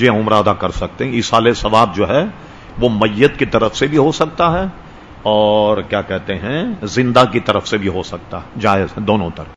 حج عمرہ ادا کر سکتے ہیں۔ اصال ثواب جو ہے، وہ میت کی طرف سے بھی ہو سکتا ہے اور کیا کہتے ہیں، زندہ کی طرف سے بھی ہو سکتا ہے، جائز دونوں طرف۔